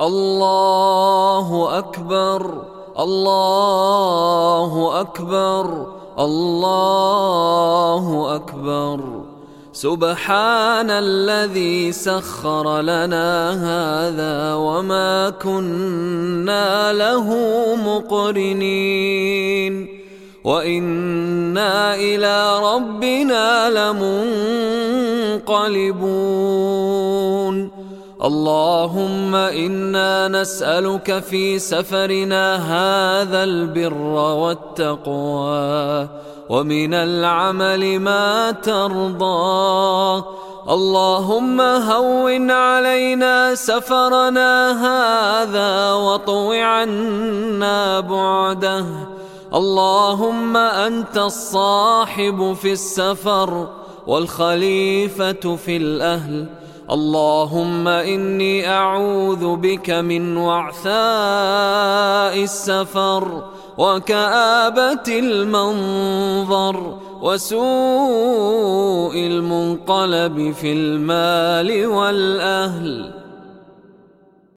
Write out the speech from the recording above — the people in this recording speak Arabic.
الله أكبر الله أكبر الله أكبر سبحان الذي سخر لنا هذا وما كنا له مقرنين وإنا إلى ربنا لمنقلبون اللهم إنا نسألك في سفرنا هذا البر والتقوى ومن العمل ما ترضى. اللهم هون علينا سفرنا هذا واطو عنا بعده. اللهم أنت الصاحب في السفر والخليفة في الأهل. اللهم إني أعوذ بك من وعثاء السفر وكآبة المنظر وسوء المنقلب في المال والأهل.